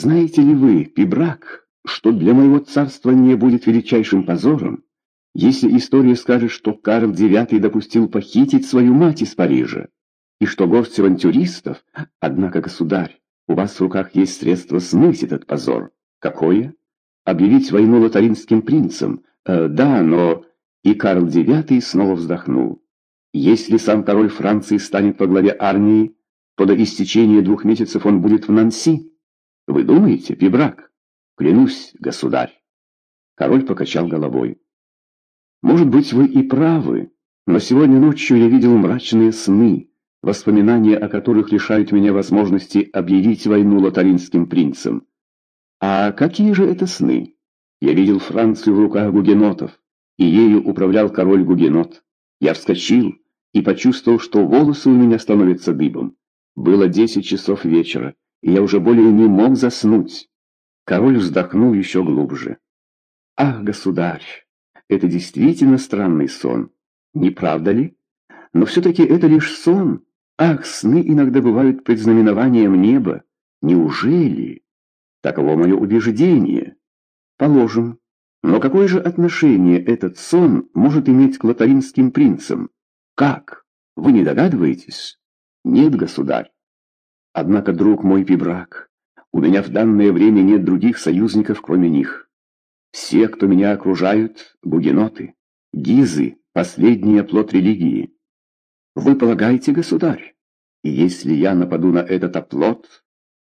Знаете ли вы, Пибрак, что для моего царства не будет величайшим позором, если история скажет, что Карл IX допустил похитить свою мать из Парижа, и что горсть авантюристов, однако, государь, у вас в руках есть средство смыть этот позор. Какое? Объявить войну лотаринским принцам. Э, да, но... И Карл IX снова вздохнул. Если сам король Франции станет во главе армии, то до истечения двух месяцев он будет в Нанси. Вы думаете, Пибрак? Клянусь, государь. Король покачал головой. Может быть, вы и правы, но сегодня ночью я видел мрачные сны, воспоминания о которых лишают меня возможности объявить войну лотаринским принцам. А какие же это сны? Я видел Францию в руках гугенотов, и ею управлял король гугенот. Я вскочил и почувствовал, что волосы у меня становятся дыбом. Было десять часов вечера, и я уже более не мог заснуть. Король вздохнул еще глубже. «Ах, государь, это действительно странный сон, не правда ли? Но все-таки это лишь сон. Ах, сны иногда бывают предзнаменованием неба. Неужели?» Таково мое убеждение. Положим. Но какое же отношение этот сон может иметь к лотаринским принцам? Как? Вы не догадываетесь? Нет, государь. Однако, друг мой Пибрак, у меня в данное время нет других союзников, кроме них. Все, кто меня окружают, гугеноты, гизы, последний оплот религии. Вы полагаете, государь, если я нападу на этот оплот...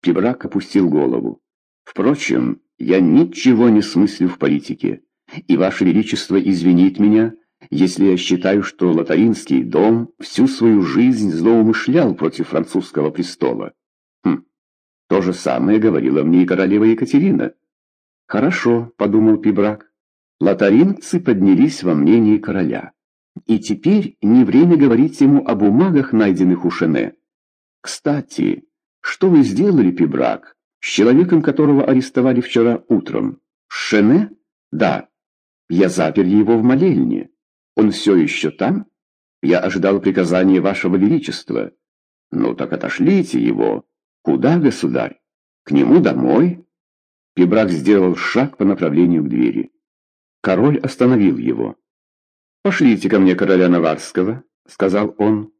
Пибрак опустил голову. Впрочем, я ничего не смыслю в политике, и Ваше Величество извинит меня, если я считаю, что Лотаринский дом всю свою жизнь злоумышлял против французского престола. Хм, то же самое говорила мне и королева Екатерина. Хорошо, подумал Пибрак, лотаринцы поднялись во мнении короля. И теперь не время говорить ему о бумагах, найденных у Шене. Кстати, что вы сделали, Пибрак, с человеком, которого арестовали вчера утром. Шене? Да. Я запер его в молельне. Он все еще там? Я ожидал приказания вашего величества. Ну так отошлите его. Куда, государь? К нему домой? Пибрак сделал шаг по направлению к двери. Король остановил его. «Пошлите ко мне короля Наварского», — сказал он.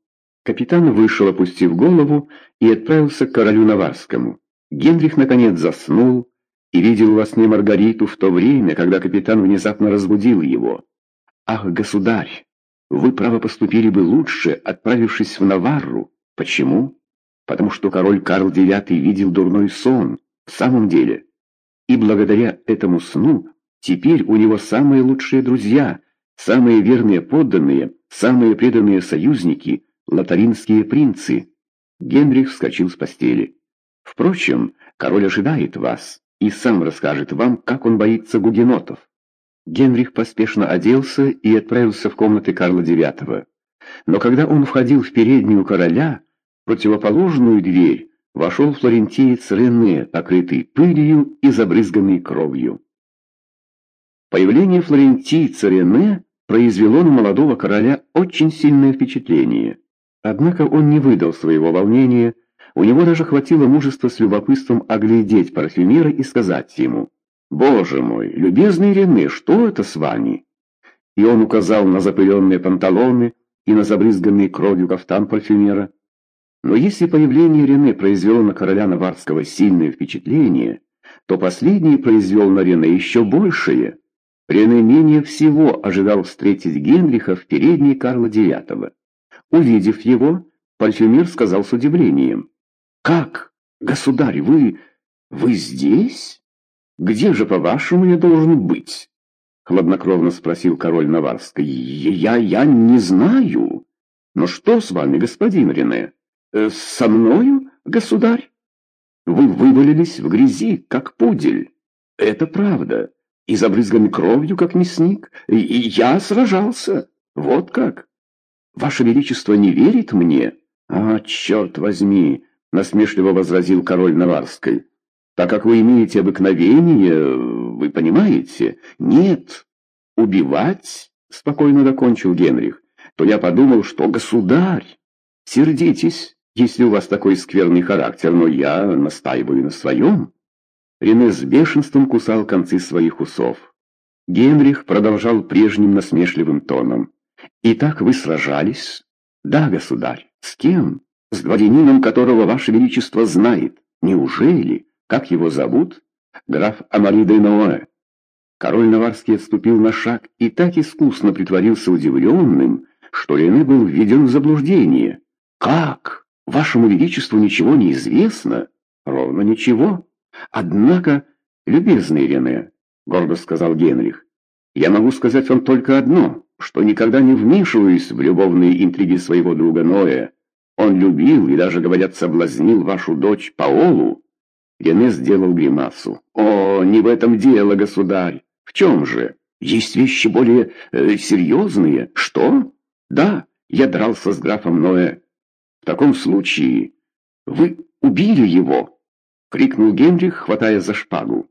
Капитан вышел, опустив голову, и отправился к королю Наварскому. Генрих наконец заснул и видел во сне Маргариту в то время, когда капитан внезапно разбудил его. «Ах, государь, вы, право, поступили бы лучше, отправившись в Наварру. Почему? Потому что король Карл IX видел дурной сон, в самом деле. И благодаря этому сну теперь у него самые лучшие друзья, самые верные подданные, самые преданные союзники, лотаринские принцы». Генрих вскочил с постели. Впрочем, король ожидает вас и сам расскажет вам, как он боится гугенотов. Генрих поспешно оделся и отправился в комнаты Карла IX. Но когда он входил в переднюю короля, противоположную дверь, вошел флорентиец Рене, покрытый пылью и забрызганный кровью. Появление флорентийца Рене произвело на молодого короля очень сильное впечатление. Однако он не выдал своего волнения, у него даже хватило мужества с любопытством оглядеть парфюмера и сказать ему, «Боже мой, любезный Рене, что это с вами?» И он указал на запыленные панталоны и на забрызганный кровью кафтан парфюмера. Но если появление Рене произвело на короля Наварского сильное впечатление, то последний произвел на Рене еще большее. Рене менее всего ожидал встретить Генриха в передней Карла IX. Увидев его, парфюмер сказал с удивлением, «Как, государь, вы... вы здесь? Где же, по-вашему, я должен быть?» Хладнокровно спросил король Наварской. «Я... я не знаю. Но что с вами, господин Рене? Э, со мною, государь? Вы вывалились в грязи, как пудель. Это правда. И забрызган кровью, как мясник. И, и я сражался. Вот как. Ваше Величество не верит мне? А, черт возьми!» — насмешливо возразил король Наварской. «Так как вы имеете обыкновение, вы понимаете? Нет. Убивать?» — спокойно докончил Генрих. «То я подумал, что государь. Сердитесь, если у вас такой скверный характер, но я настаиваю на своем. Рене с бешенством кусал концы своих усов. Генрих продолжал прежним насмешливым тоном. «Итак вы сражались?» «Да, государь. С кем?» «С дворянином, которого ваше величество знает. Неужели? Как его зовут?» «Граф Амари де Ноэ». Король Наварский отступил на шаг и так искусно притворился удивленным, что Рене был введен в заблуждение. «Как? Вашему величеству ничего не известно?» «Ровно ничего. Однако, любезный Рене, — гордо сказал Генрих, — я могу сказать вам только одно, что никогда не вмешиваюсь в любовные интриги своего друга Ноя. Он любил и даже, говорят, соблазнил вашу дочь Паолу». Рене сделал гримасу. «О, не в этом дело, государь. В чем же? Есть вещи более э, серьезные. Что? Да, я дрался с графом Ноэ. В таком случае вы убили его!» — крикнул Генрих, хватая за шпагу.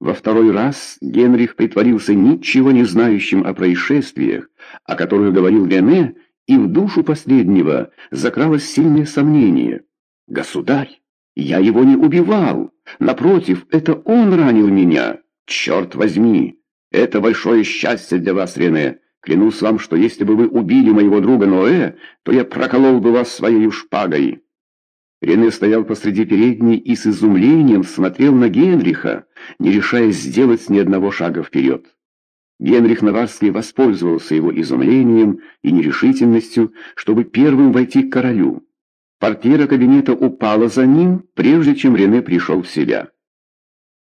Во второй раз Генрих притворился ничего не знающим о происшествиях, о которых говорил Рене, и в душу последнего закралось сильное сомнение. «Государь, я его не убивал! Напротив, это он ранил меня! Черт возьми! Это большое счастье для вас, Рене! Клянусь вам, что если бы вы убили моего друга Ноэ, то я проколол бы вас своей шпагой!» Рене стоял посреди передней и с изумлением смотрел на Генриха, не решаясь сделать ни одного шага вперед. Генрих Наварский воспользовался его изумлением и нерешительностью, чтобы первым войти к королю. Портьера кабинета упала за ним, прежде чем Рене пришел в себя.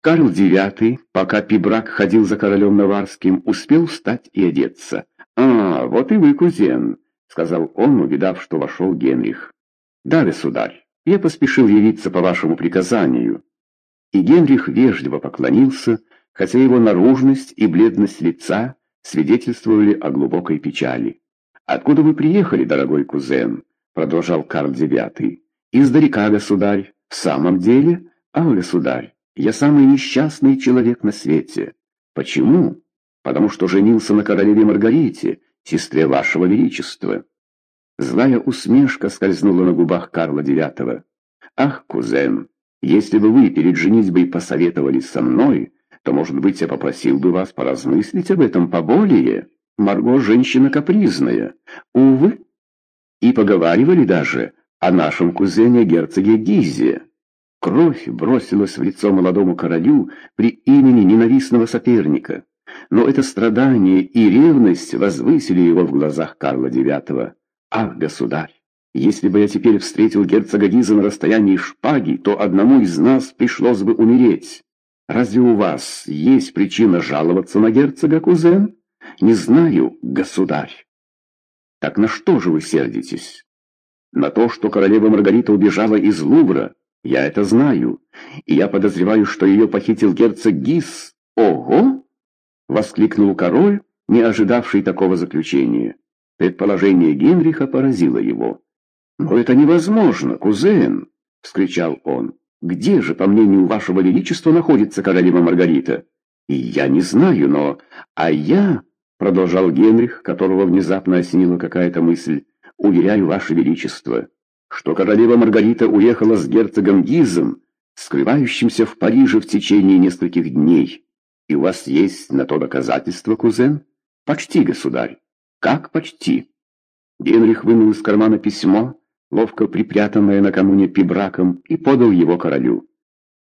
Карл IX, пока Пибрак ходил за королем Наварским, успел встать и одеться. «А, вот и вы, кузен», — сказал он, увидав, что вошел Генрих. «Да, государь». Я поспешил явиться по вашему приказанию». И Генрих вежливо поклонился, хотя его наружность и бледность лица свидетельствовали о глубокой печали. «Откуда вы приехали, дорогой кузен?» — продолжал Карл IX. «Издалека, государь. В самом деле? А, государь, я самый несчастный человек на свете. Почему? Потому что женился на королеве Маргарите, сестре вашего величества». Злая усмешка скользнула на губах Карла IX. «Ах, кузен, если бы вы перед женитьбой посоветовались со мной, то, может быть, я попросил бы вас поразмыслить об этом поболее. Марго женщина капризная. Увы. И поговаривали даже о нашем кузене герцоге Гизе. Кровь бросилась в лицо молодому королю при имени ненавистного соперника. Но это страдание и ревность возвысили его в глазах Карла IX. Ах, государь, если бы я теперь встретил герцога Гиза на расстоянии шпаги, то одному из нас пришлось бы умереть. Разве у вас есть причина жаловаться на герцога, кузен? Не знаю, государь. Так на что же вы сердитесь? На то, что королева Маргарита убежала из Лувра. Я это знаю. И я подозреваю, что ее похитил герцог Гиз. Ого! Воскликнул король, не ожидавший такого заключения. Предположение Генриха поразило его. «Но это невозможно, кузен!» — вскричал он. «Где же, по мнению вашего величества, находится королева Маргарита?» «И я не знаю, но... А я...» — продолжал Генрих, которого внезапно осенила какая-то мысль. «Уверяю, ваше величество, что королева Маргарита уехала с герцогом Гизом, скрывающимся в Париже в течение нескольких дней. И у вас есть на то доказательство, кузен?» «Почти, государь». Как почти? Генрих вынул из кармана письмо, ловко припрятанное накануне пибраком, и подал его королю.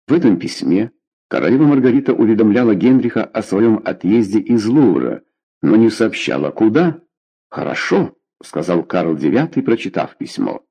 В этом письме королева Маргарита уведомляла Генриха о своем отъезде из Лувра, но не сообщала, куда. «Хорошо», — сказал Карл IX, прочитав письмо.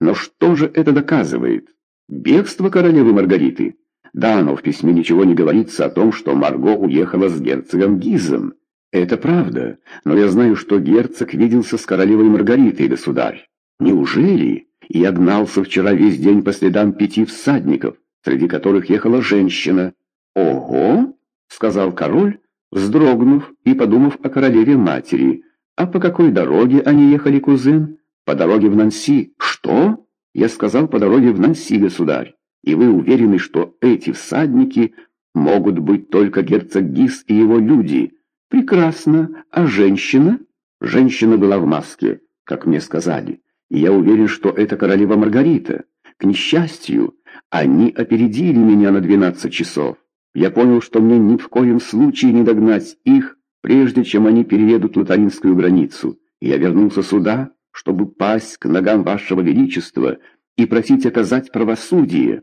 «Но что же это доказывает? Бегство королевы Маргариты?» Да, но в письме ничего не говорится о том, что Марго уехала с герцогом Гизом. «Это правда, но я знаю, что герцог виделся с королевой Маргаритой, государь. Неужели? Я гнался вчера весь день по следам пяти всадников, среди которых ехала женщина». «Ого!» — сказал король, вздрогнув и подумав о королеве-матери. «А по какой дороге они ехали, кузен?» «По дороге в Нанси». «Что?» «Я сказал, по дороге в Нанси, государь. И вы уверены, что эти всадники могут быть только герцог Гис и его люди?» Прекрасно. А женщина? Женщина была в маске, как мне сказали. И я уверен, что это королева Маргарита. К несчастью, они опередили меня на 12 часов. Я понял, что мне ни в коем случае не догнать их, прежде чем они переедут латаринскую границу. Я вернулся сюда, чтобы пасть к ногам вашего величества и просить оказать правосудие.